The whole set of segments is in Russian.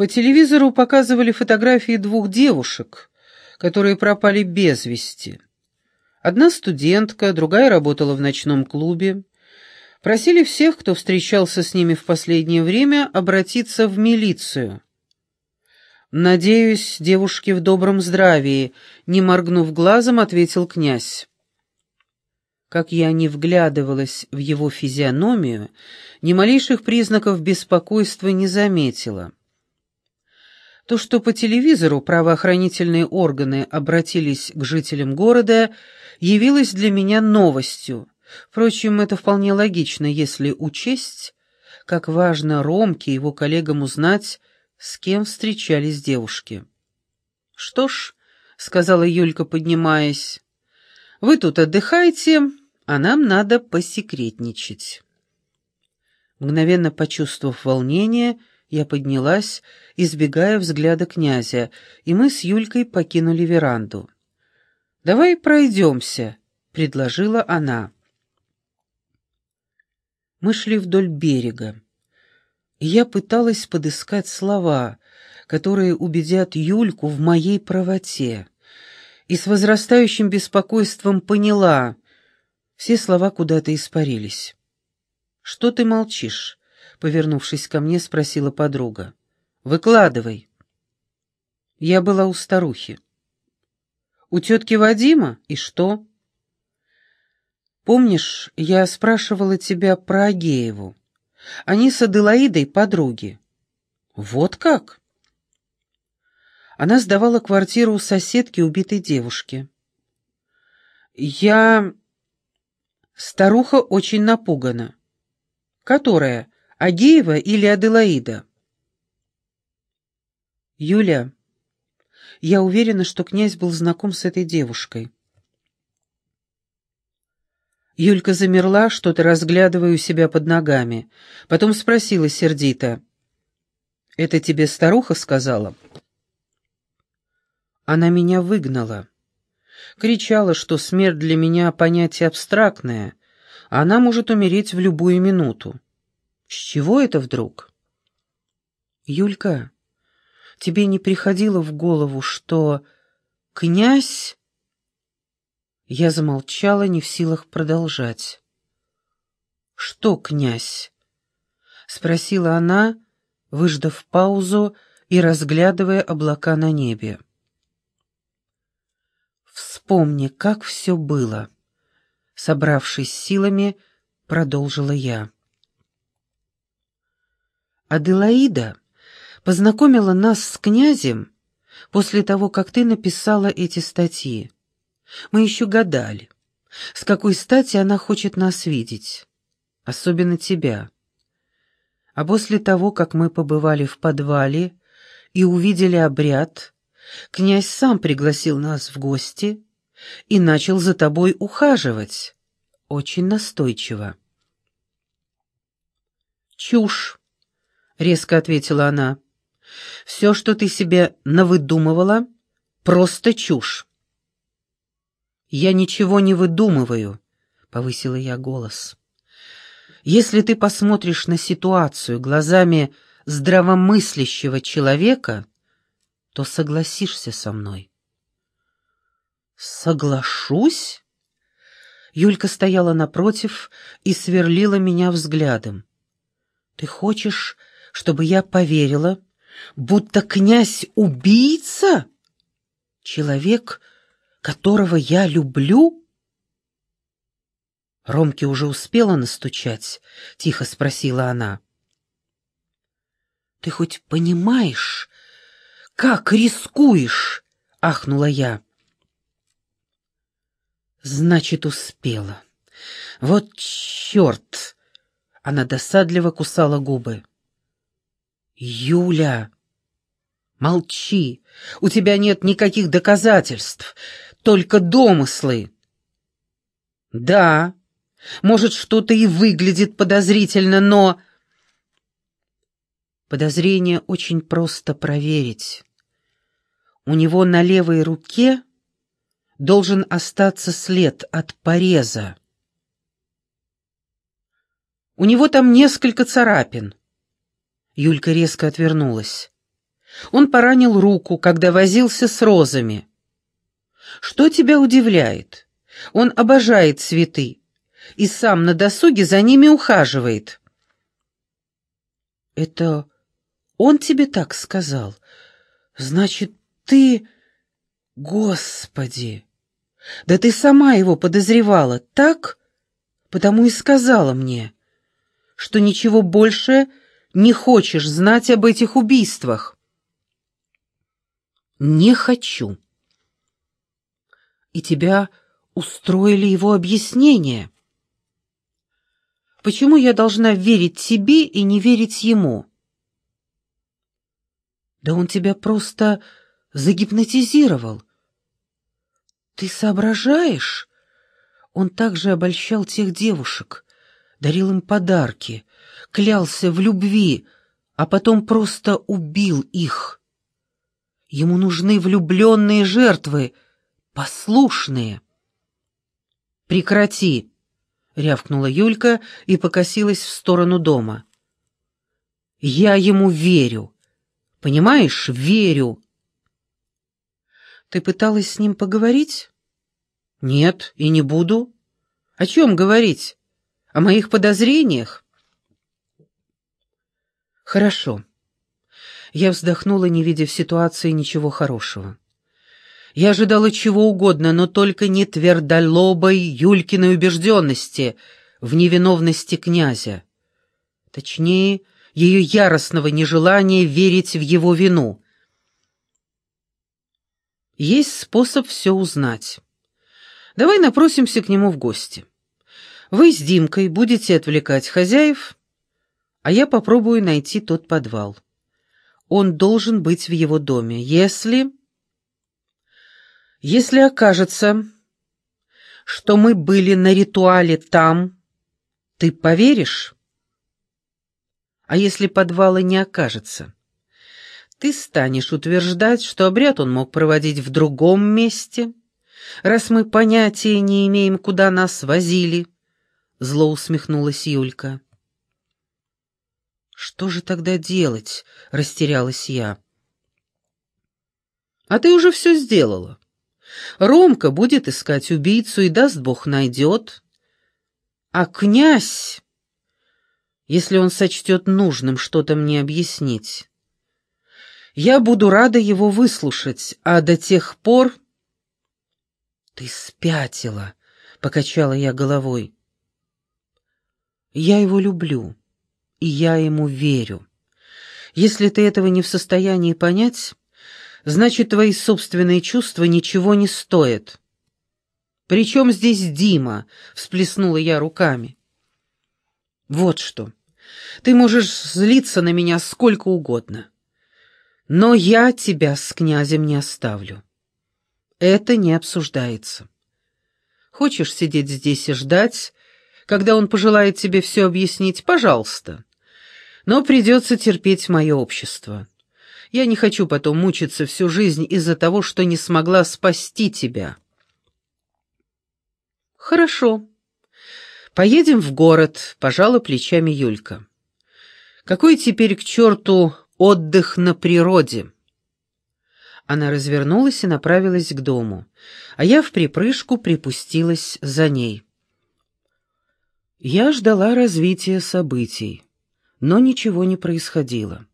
По телевизору показывали фотографии двух девушек, которые пропали без вести. Одна студентка, другая работала в ночном клубе. Просили всех, кто встречался с ними в последнее время, обратиться в милицию. «Надеюсь, девушки в добром здравии», — не моргнув глазом, ответил князь. Как я не вглядывалась в его физиономию, ни малейших признаков беспокойства не заметила. То, что по телевизору правоохранительные органы обратились к жителям города, явилось для меня новостью. Впрочем, это вполне логично, если учесть, как важно Ромке и его коллегам узнать, с кем встречались девушки. «Что ж», — сказала Юлька, поднимаясь, — «вы тут отдыхайте, а нам надо посекретничать». Мгновенно почувствовав волнение, я поднялась, избегая взгляда князя, и мы с Юлькой покинули веранду. «Давай пройдемся», — предложила она. Мы шли вдоль берега, я пыталась подыскать слова, которые убедят Юльку в моей правоте, и с возрастающим беспокойством поняла, все слова куда-то испарились. «Что ты молчишь?» Повернувшись ко мне, спросила подруга. «Выкладывай». Я была у старухи. «У тетки Вадима? И что?» «Помнишь, я спрашивала тебя про Агееву? Они с Аделаидой подруги». «Вот как?» Она сдавала квартиру у соседки убитой девушки. «Я...» Старуха очень напугана. «Которая?» Агеева или Аделаида? Юля, я уверена, что князь был знаком с этой девушкой. Юлька замерла, что-то разглядывая у себя под ногами. Потом спросила сердито. «Это тебе старуха сказала?» Она меня выгнала. Кричала, что смерть для меня понятие абстрактное, а она может умереть в любую минуту. С чего это вдруг? Юлька, тебе не приходило в голову, что князь... Я замолчала, не в силах продолжать. «Что, князь?» — спросила она, выждав паузу и разглядывая облака на небе. «Вспомни, как все было», — собравшись силами, продолжила я. Аделаида познакомила нас с князем после того, как ты написала эти статьи. Мы еще гадали, с какой стати она хочет нас видеть, особенно тебя. А после того, как мы побывали в подвале и увидели обряд, князь сам пригласил нас в гости и начал за тобой ухаживать, очень настойчиво. Чушь резко ответила она. «Все, что ты себе навыдумывала, просто чушь». «Я ничего не выдумываю», — повысила я голос. «Если ты посмотришь на ситуацию глазами здравомыслящего человека, то согласишься со мной». «Соглашусь?» Юлька стояла напротив и сверлила меня взглядом. «Ты хочешь чтобы я поверила, будто князь убийца? Человек, которого я люблю? Ромке уже успела настучать, тихо спросила она. Ты хоть понимаешь, как рискуешь? ахнула я. Значит, успела. Вот черт! Она досадливо кусала губы. «Юля!» «Молчи! У тебя нет никаких доказательств, только домыслы!» «Да, может, что-то и выглядит подозрительно, но...» Подозрение очень просто проверить. У него на левой руке должен остаться след от пореза. У него там несколько царапин. Юлька резко отвернулась. Он поранил руку, когда возился с розами. Что тебя удивляет? Он обожает цветы и сам на досуге за ними ухаживает. Это он тебе так сказал? Значит, ты... Господи! Да ты сама его подозревала, так? Потому и сказала мне, что ничего больше не хочешь знать об этих убийствах. Не хочу. И тебя устроили его объяснение. Почему я должна верить тебе и не верить ему? Да он тебя просто загипнотизировал. Ты соображаешь? Он также обольщал тех девушек, дарил им подарки, клялся в любви, а потом просто убил их. Ему нужны влюбленные жертвы, послушные. «Прекрати!» — рявкнула Юлька и покосилась в сторону дома. «Я ему верю. Понимаешь, верю». «Ты пыталась с ним поговорить?» «Нет, и не буду. О чем говорить? О моих подозрениях?» «Хорошо». Я вздохнула, не видя в ситуации ничего хорошего. Я ожидала чего угодно, но только не твердолобой Юлькиной убежденности в невиновности князя. Точнее, ее яростного нежелания верить в его вину. Есть способ все узнать. Давай напросимся к нему в гости. Вы с Димкой будете отвлекать хозяев, а я попробую найти тот подвал. Он должен быть в его доме. Если... Если окажется, что мы были на ритуале там, ты поверишь? А если подвала не окажется? Ты станешь утверждать, что обряд он мог проводить в другом месте, раз мы понятия не имеем, куда нас возили. Зло усмехнулась Юлька. «Что же тогда делать?» — растерялась я. «А ты уже все сделала. Ромка будет искать убийцу и, даст Бог, найдет. А князь, если он сочтет нужным что-то мне объяснить, я буду рада его выслушать, а до тех пор... Ты спятила, — покачала я головой. Я его люблю, и я ему верю. Если ты этого не в состоянии понять, значит, твои собственные чувства ничего не стоят. «Причем здесь Дима?» — всплеснула я руками. «Вот что. Ты можешь злиться на меня сколько угодно. Но я тебя с князем не оставлю. Это не обсуждается. Хочешь сидеть здесь и ждать, когда он пожелает тебе все объяснить, пожалуйста. Но придется терпеть мое общество. Я не хочу потом мучиться всю жизнь из-за того, что не смогла спасти тебя. Хорошо. Поедем в город, пожала плечами Юлька. Какой теперь к черту отдых на природе? Она развернулась и направилась к дому, а я в припрыжку припустилась за ней. Я ждала развития событий, но ничего не происходило.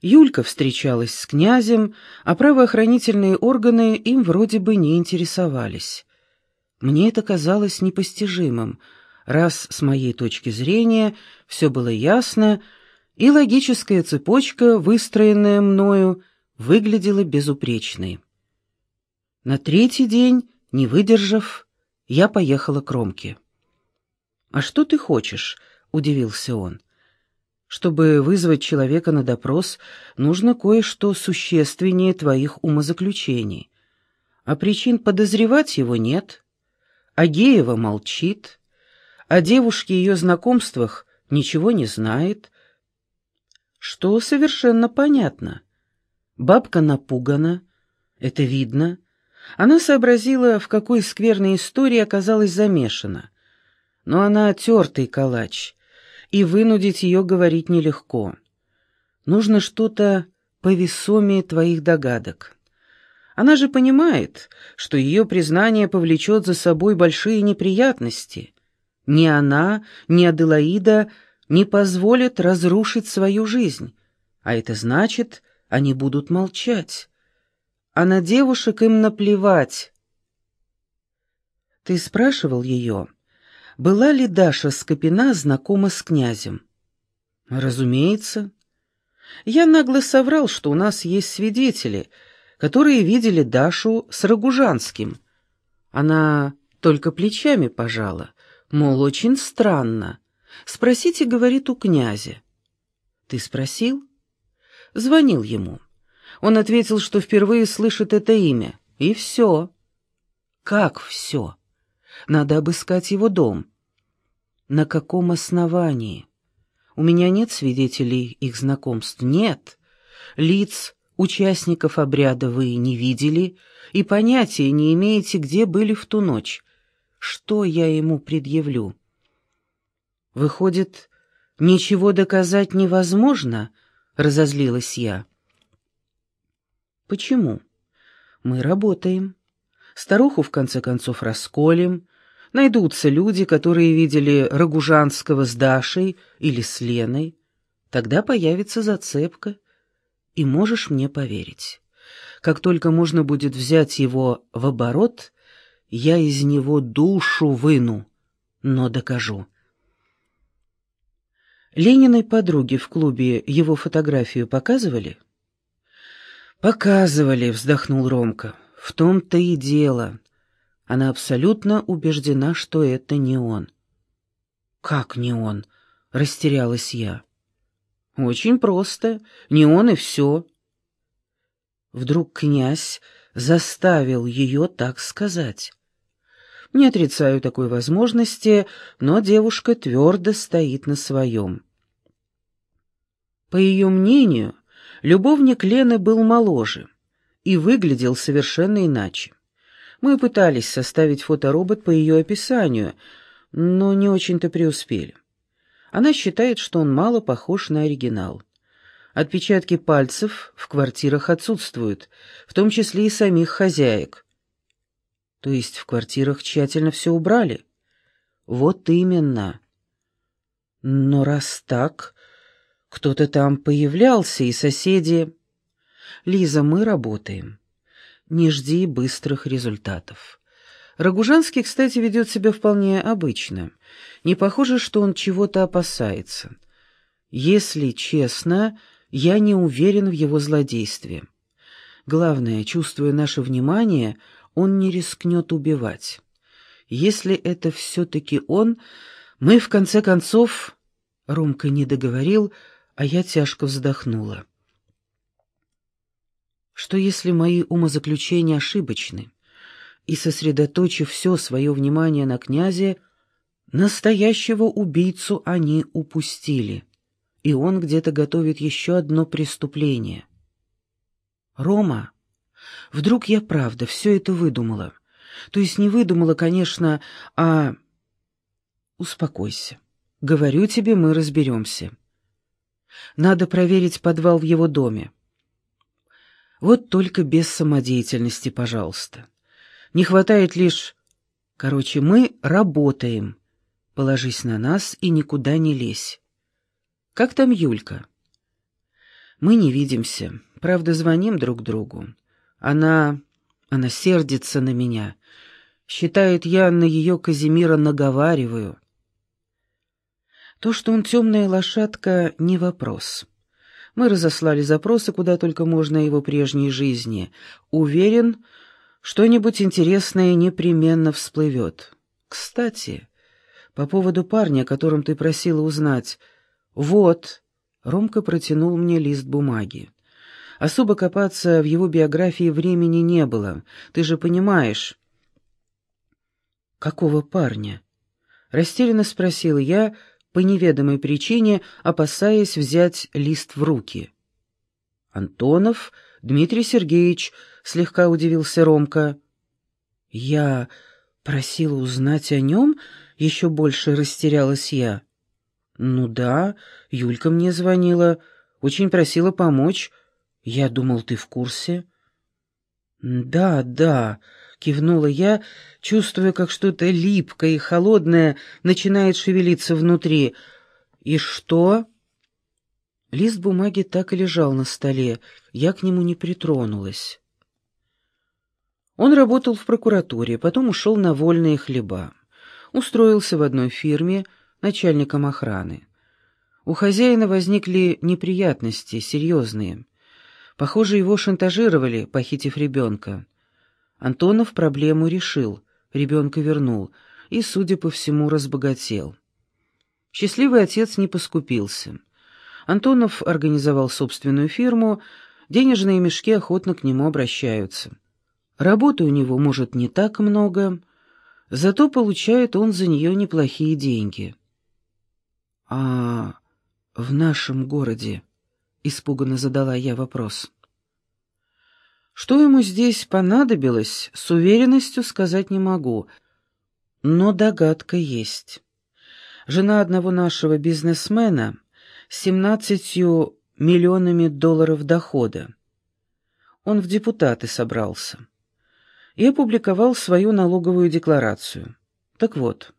Юлька встречалась с князем, а правоохранительные органы им вроде бы не интересовались. Мне это казалось непостижимым, раз с моей точки зрения все было ясно, и логическая цепочка, выстроенная мною, выглядела безупречной. На третий день, не выдержав, я поехала к Ромке. «А что ты хочешь?» — удивился он. Чтобы вызвать человека на допрос, нужно кое-что существеннее твоих умозаключений. А причин подозревать его нет. Агеева молчит. О девушке и ее знакомствах ничего не знает. Что совершенно понятно. Бабка напугана, это видно. Она сообразила, в какой скверной истории оказалась замешана. Но она тертый калач — и вынудить ее говорить нелегко. Нужно что-то повесомее твоих догадок. Она же понимает, что ее признание повлечет за собой большие неприятности. Ни она, ни Аделаида не позволят разрушить свою жизнь, а это значит, они будут молчать. А на девушек им наплевать. Ты спрашивал ее, была ли Даша Скопина знакома с князем? Разумеется. Я нагло соврал, что у нас есть свидетели, которые видели Дашу с Рогужанским. Она только плечами пожала, мол, очень странно. Спросите, говорит, у князя. Ты спросил? Звонил ему. Он ответил, что впервые слышит это имя. И все. Как все? Надо обыскать его дом. На каком основании? У меня нет свидетелей их знакомств. Нет. Лиц, участников обряда вы не видели и понятия не имеете, где были в ту ночь. Что я ему предъявлю? Выходит, ничего доказать невозможно? Разозлилась я. Почему? Мы работаем. Старуху, в конце концов, расколем. Найдутся люди, которые видели Рогужанского с Дашей или с Леной. Тогда появится зацепка. И можешь мне поверить. Как только можно будет взять его в оборот, я из него душу выну, но докажу. Лениной подруге в клубе его фотографию показывали? «Показывали», — вздохнул Ромка. «В том-то и дело. Она абсолютно убеждена, что это не он». «Как не он?» — растерялась я. Очень просто. Не он и все. Вдруг князь заставил ее так сказать. Не отрицаю такой возможности, но девушка твердо стоит на своем. По ее мнению, любовник Лены был моложе и выглядел совершенно иначе. Мы пытались составить фоторобот по ее описанию, но не очень-то преуспели. Она считает, что он мало похож на оригинал. Отпечатки пальцев в квартирах отсутствуют, в том числе и самих хозяек. То есть в квартирах тщательно все убрали? Вот именно. Но раз так, кто-то там появлялся, и соседи... Лиза, мы работаем. Не жди быстрых результатов. Рогужанский, кстати, ведет себя вполне обычно. Не похоже, что он чего-то опасается. Если честно, я не уверен в его злодействе. Главное, чувствуя наше внимание, он не рискнет убивать. Если это все-таки он, мы, в конце концов... Ромка не договорил, а я тяжко вздохнула. Что если мои умозаключения ошибочны? и, сосредоточив все свое внимание на князе, настоящего убийцу они упустили, и он где-то готовит еще одно преступление. «Рома, вдруг я правда все это выдумала? То есть не выдумала, конечно, а...» «Успокойся. Говорю тебе, мы разберемся. Надо проверить подвал в его доме. Вот только без самодеятельности, пожалуйста». Не хватает лишь... Короче, мы работаем. Положись на нас и никуда не лезь. Как там Юлька? Мы не видимся. Правда, звоним друг другу. Она... Она сердится на меня. Считает, я на ее Казимира наговариваю. То, что он темная лошадка, не вопрос. Мы разослали запросы куда только можно его прежней жизни. Уверен, что-нибудь интересное непременно всплывет. Кстати, по поводу парня, о котором ты просила узнать. Вот, Ромка протянул мне лист бумаги. Особо копаться в его биографии времени не было, ты же понимаешь. «Какого парня?» — растерянно спросил я, по неведомой причине опасаясь взять лист в руки. «Антонов Дмитрий Сергеевич», слегка удивился Ромка. «Я просила узнать о нем?» — еще больше растерялась я. «Ну да, Юлька мне звонила, очень просила помочь. Я думал, ты в курсе. Да, да, кивнула я, чувствуя, как что-то липкое и холодное начинает шевелиться внутри. И что? Лист бумаги так и лежал на столе, я к нему не притронулась. Он работал в прокуратуре, потом ушел на вольные хлеба. Устроился в одной фирме начальником охраны. У хозяина возникли неприятности, серьезные. Похоже, его шантажировали, похитив ребенка. Антонов проблему решил, ребенка вернул и, судя по всему, разбогател. Счастливый отец не поскупился. Антонов организовал собственную фирму, денежные мешки охотно к нему обращаются. Работы у него, может, не так много, зато получает он за нее неплохие деньги. «А в нашем городе?» — испуганно задала я вопрос. Что ему здесь понадобилось, с уверенностью сказать не могу, но догадка есть. Жена одного нашего бизнесмена с семнадцатью миллионами долларов дохода. Он в депутаты собрался и опубликовал свою налоговую декларацию. Так вот,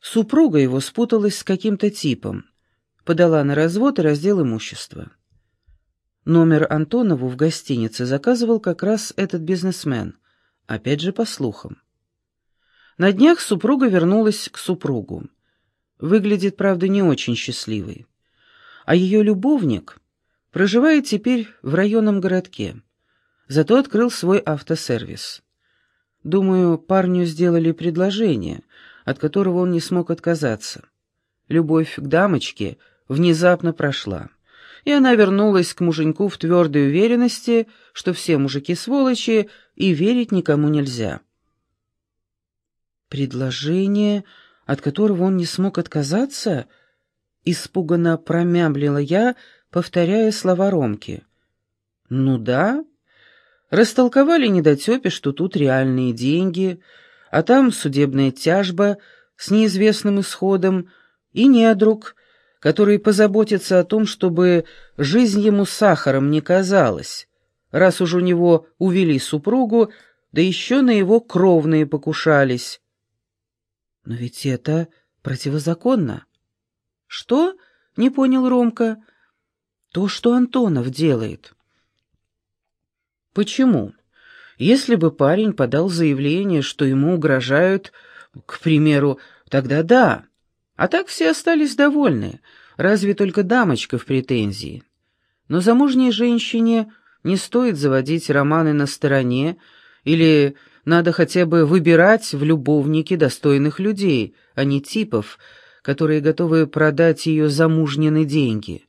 супруга его спуталась с каким-то типом, подала на развод и раздел имущества. Номер Антонову в гостинице заказывал как раз этот бизнесмен, опять же по слухам. На днях супруга вернулась к супругу. Выглядит, правда, не очень счастливой. А ее любовник проживает теперь в районном городке, зато открыл свой автосервис. Думаю, парню сделали предложение, от которого он не смог отказаться. Любовь к дамочке внезапно прошла, и она вернулась к муженьку в твердой уверенности, что все мужики сволочи, и верить никому нельзя. «Предложение, от которого он не смог отказаться?» Испуганно промямлила я, повторяя слова Ромки. «Ну да, Растолковали недотепе, что тут реальные деньги, а там судебная тяжба с неизвестным исходом и недруг, который позаботится о том, чтобы жизнь ему сахаром не казалась, раз уж у него увели супругу, да еще на его кровные покушались. Но ведь это противозаконно. Что? Не понял Ромка. То, что Антонов делает. Почему? Если бы парень подал заявление, что ему угрожают, к примеру, тогда да. А так все остались довольны, разве только дамочка в претензии. Но замужней женщине не стоит заводить романы на стороне, или надо хотя бы выбирать в любовники достойных людей, а не типов, которые готовы продать ее замужнины деньги.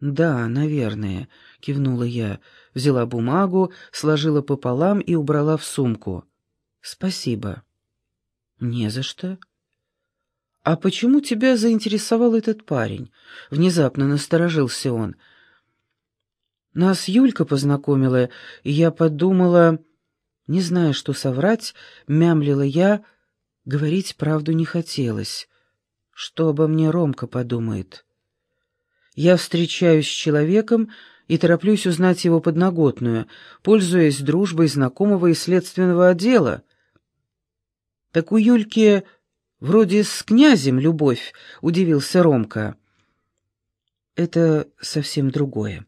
«Да, наверное», — кивнула я, взяла бумагу, сложила пополам и убрала в сумку. «Спасибо». «Не за что». «А почему тебя заинтересовал этот парень?» — внезапно насторожился он. «Нас Юлька познакомила, и я подумала...» Не зная, что соврать, мямлила я, говорить правду не хотелось. Что обо мне Ромка подумает?» Я встречаюсь с человеком и тороплюсь узнать его подноготную, пользуясь дружбой знакомого и следственного отдела. «Так у Юльки вроде с князем любовь», — удивился Ромка. «Это совсем другое».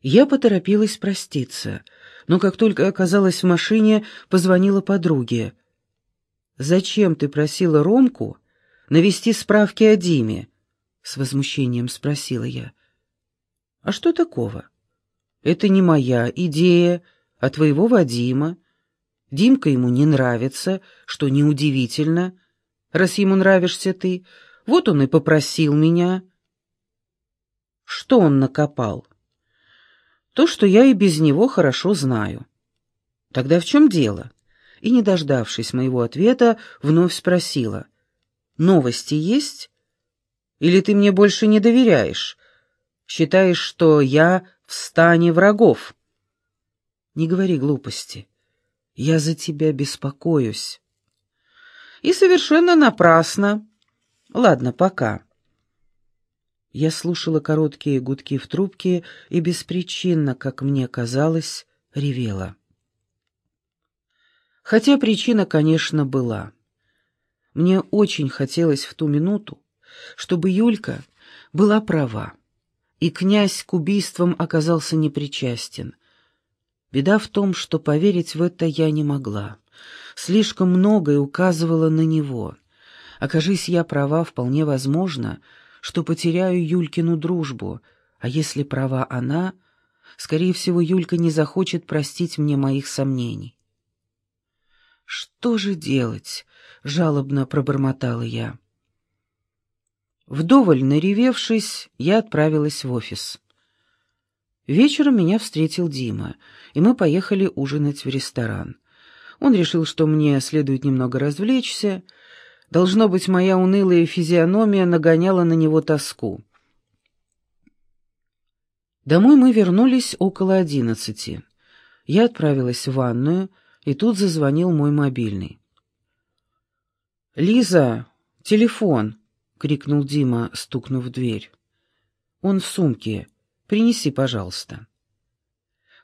Я поторопилась проститься, но как только оказалась в машине, позвонила подруге. «Зачем ты просила Ромку навести справки о Диме?» с возмущением спросила я. А что такого? Это не моя идея, а твоего Вадима. Димка ему не нравится, что неудивительно, раз ему нравишься ты. Вот он и попросил меня. Что он накопал? То, что я и без него хорошо знаю. Тогда в чем дело? И, не дождавшись моего ответа, вновь спросила. Новости есть? Или ты мне больше не доверяешь? Считаешь, что я в стане врагов?» «Не говори глупости. Я за тебя беспокоюсь». «И совершенно напрасно. Ладно, пока». Я слушала короткие гудки в трубке и беспричинно, как мне казалось, ревела. Хотя причина, конечно, была. Мне очень хотелось в ту минуту, чтобы Юлька была права, и князь к убийствам оказался непричастен. Беда в том, что поверить в это я не могла. Слишком многое указывало на него. Окажись я права, вполне возможно, что потеряю Юлькину дружбу, а если права она, скорее всего, Юлька не захочет простить мне моих сомнений. «Что же делать?» — жалобно пробормотала я. Вдоволь наревевшись, я отправилась в офис. Вечером меня встретил Дима, и мы поехали ужинать в ресторан. Он решил, что мне следует немного развлечься. Должно быть, моя унылая физиономия нагоняла на него тоску. Домой мы вернулись около одиннадцати. Я отправилась в ванную, и тут зазвонил мой мобильный. «Лиза, телефон!» — крикнул Дима, стукнув дверь. «Он в сумке. Принеси, пожалуйста».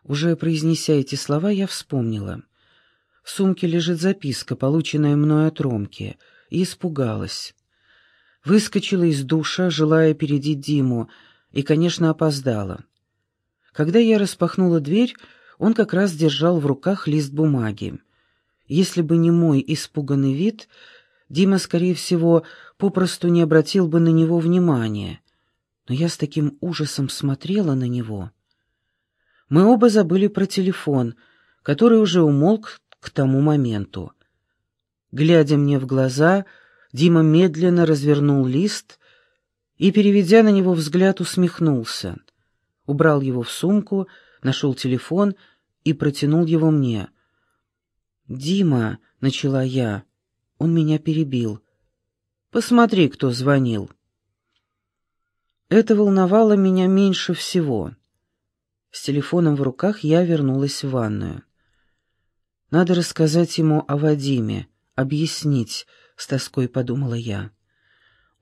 Уже произнеся эти слова, я вспомнила. В сумке лежит записка, полученная мной от Ромки, и испугалась. Выскочила из душа, желая опередить Диму, и, конечно, опоздала. Когда я распахнула дверь, он как раз держал в руках лист бумаги. Если бы не мой испуганный вид, Дима, скорее всего, попросту не обратил бы на него внимания. Но я с таким ужасом смотрела на него. Мы оба забыли про телефон, который уже умолк к тому моменту. Глядя мне в глаза, Дима медленно развернул лист и, переведя на него взгляд, усмехнулся. Убрал его в сумку, нашел телефон и протянул его мне. «Дима», — начала я, — он меня перебил. «Посмотри, кто звонил». Это волновало меня меньше всего. С телефоном в руках я вернулась в ванную. Надо рассказать ему о Вадиме, объяснить, — с тоской подумала я.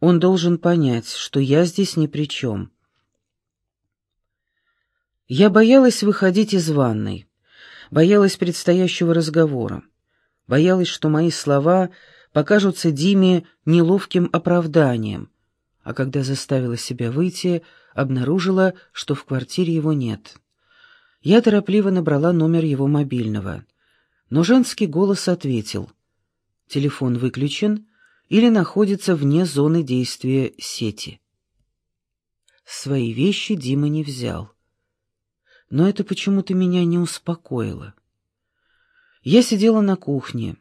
Он должен понять, что я здесь ни при чем. Я боялась выходить из ванной, боялась предстоящего разговора, боялась, что мои слова покажутся Диме неловким оправданием, а когда заставила себя выйти, обнаружила, что в квартире его нет. Я торопливо набрала номер его мобильного — но женский голос ответил. Телефон выключен или находится вне зоны действия сети. Свои вещи Дима не взял. Но это почему-то меня не успокоило. Я сидела на кухне,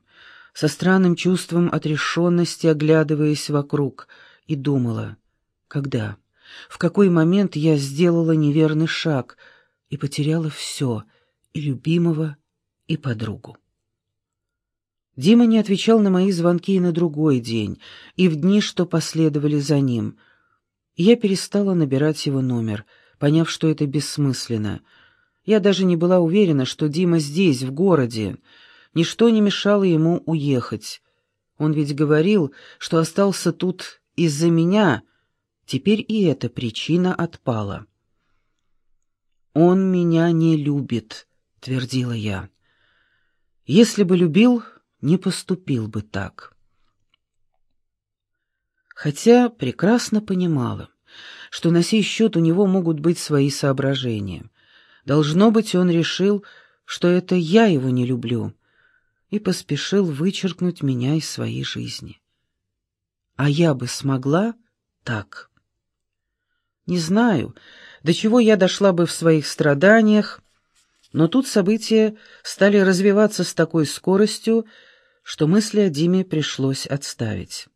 со странным чувством отрешенности, оглядываясь вокруг, и думала, когда, в какой момент я сделала неверный шаг и потеряла все, и любимого, и подругу. Дима не отвечал на мои звонки и на другой день, и в дни, что последовали за ним. Я перестала набирать его номер, поняв, что это бессмысленно. Я даже не была уверена, что Дима здесь, в городе. Ничто не мешало ему уехать. Он ведь говорил, что остался тут из-за меня. Теперь и эта причина отпала. «Он меня не любит», — твердила я. Если бы любил, не поступил бы так. Хотя прекрасно понимала, что на сей счет у него могут быть свои соображения. Должно быть, он решил, что это я его не люблю, и поспешил вычеркнуть меня из своей жизни. А я бы смогла так. Не знаю, до чего я дошла бы в своих страданиях, но тут события стали развиваться с такой скоростью, что мысли о Диме пришлось отставить.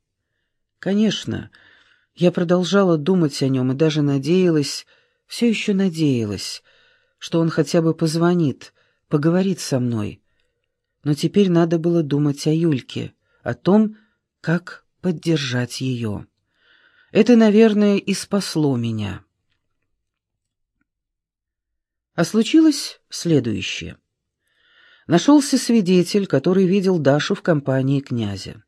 Конечно, я продолжала думать о нем и даже надеялась, все еще надеялась, что он хотя бы позвонит, поговорит со мной. Но теперь надо было думать о Юльке, о том, как поддержать ее. Это, наверное, и спасло меня. А случилось следующее. Нашелся свидетель, который видел Дашу в компании князя.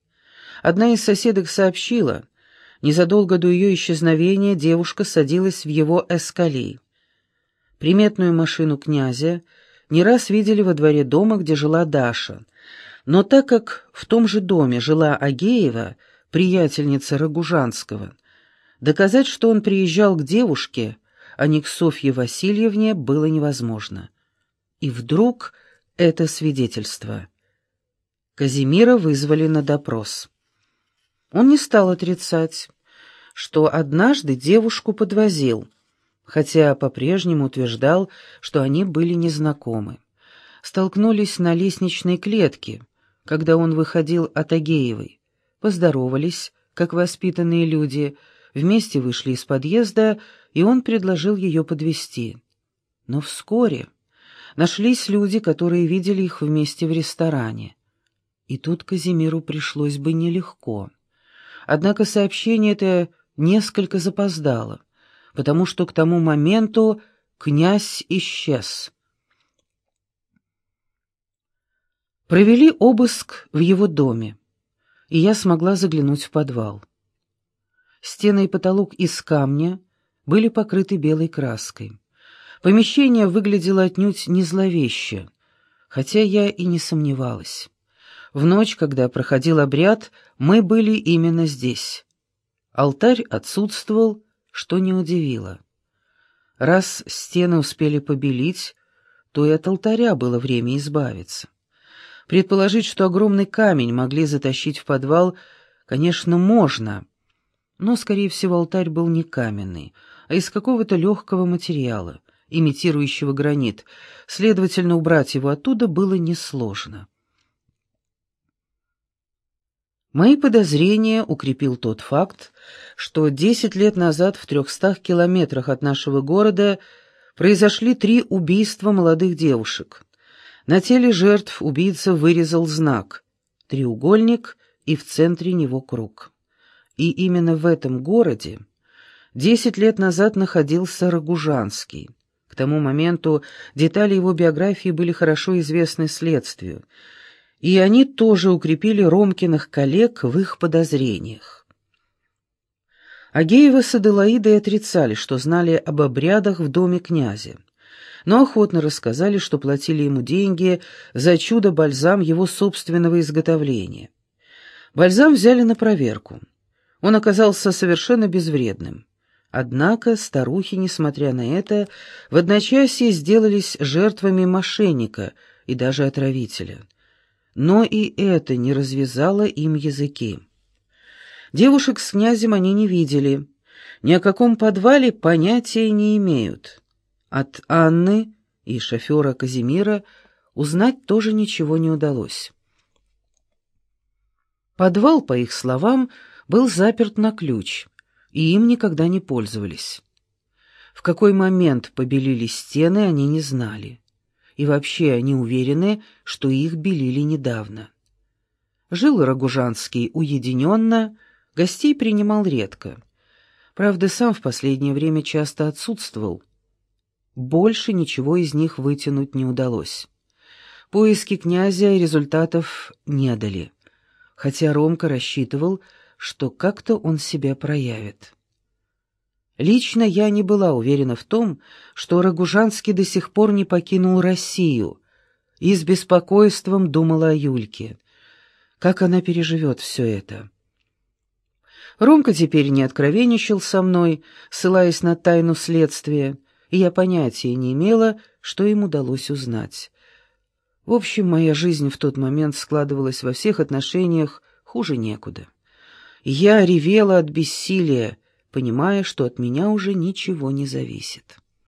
Одна из соседок сообщила, Незадолго до ее исчезновения девушка садилась в его эскалей. Приметную машину князя не раз видели во дворе дома, где жила Даша. Но так как в том же доме жила Агеева, приятельница Рогужанского, доказать, что он приезжал к девушке, а не к Софье Васильевне, было невозможно. И вдруг это свидетельство. Казимира вызвали на допрос. Он не стал отрицать, что однажды девушку подвозил, хотя по-прежнему утверждал, что они были незнакомы. Столкнулись на лестничной клетке, когда он выходил от Агеевой. Поздоровались, как воспитанные люди, вместе вышли из подъезда, и он предложил ее подвести. Но вскоре нашлись люди, которые видели их вместе в ресторане. И тут Казимиру пришлось бы нелегко. Однако сообщение это несколько запоздало, потому что к тому моменту князь исчез. Провели обыск в его доме, и я смогла заглянуть в подвал. Стены и потолок из камня были покрыты белой краской. Помещение выглядело отнюдь не зловеще, хотя я и не сомневалась. В ночь, когда проходил обряд, мы были именно здесь. Алтарь отсутствовал, что не удивило. Раз стены успели побелить, то и от алтаря было время избавиться. Предположить, что огромный камень могли затащить в подвал, конечно, можно, но, скорее всего, алтарь был не каменный, а из какого-то легкого материала, имитирующего гранит, следовательно, убрать его оттуда было несложно. Мои подозрения укрепил тот факт, что десять лет назад в трехстах километрах от нашего города произошли три убийства молодых девушек. На теле жертв убийца вырезал знак — треугольник и в центре него круг. И именно в этом городе десять лет назад находился Рогужанский. К тому моменту детали его биографии были хорошо известны следствию — и они тоже укрепили Ромкиных коллег в их подозрениях. Агеева с Аделаидой отрицали, что знали об обрядах в доме князя, но охотно рассказали, что платили ему деньги за чудо-бальзам его собственного изготовления. Бальзам взяли на проверку. Он оказался совершенно безвредным. Однако старухи, несмотря на это, в одночасье сделались жертвами мошенника и даже отравителя — но и это не развязало им языки. Девушек с князем они не видели, ни о каком подвале понятия не имеют. От Анны и шофера Казимира узнать тоже ничего не удалось. Подвал, по их словам, был заперт на ключ, и им никогда не пользовались. В какой момент побелили стены, они не знали и вообще они уверены, что их белили недавно. Жил Рогужанский уединенно, гостей принимал редко. Правда, сам в последнее время часто отсутствовал. Больше ничего из них вытянуть не удалось. Поиски князя результатов не дали, хотя Ромка рассчитывал, что как-то он себя проявит. Лично я не была уверена в том, что Рогужанский до сих пор не покинул Россию, и с беспокойством думала о Юльке. Как она переживет все это? Ромка теперь не откровенничал со мной, ссылаясь на тайну следствия, и я понятия не имела, что им удалось узнать. В общем, моя жизнь в тот момент складывалась во всех отношениях хуже некуда. Я ревела от бессилия, понимая, что от меня уже ничего не зависит.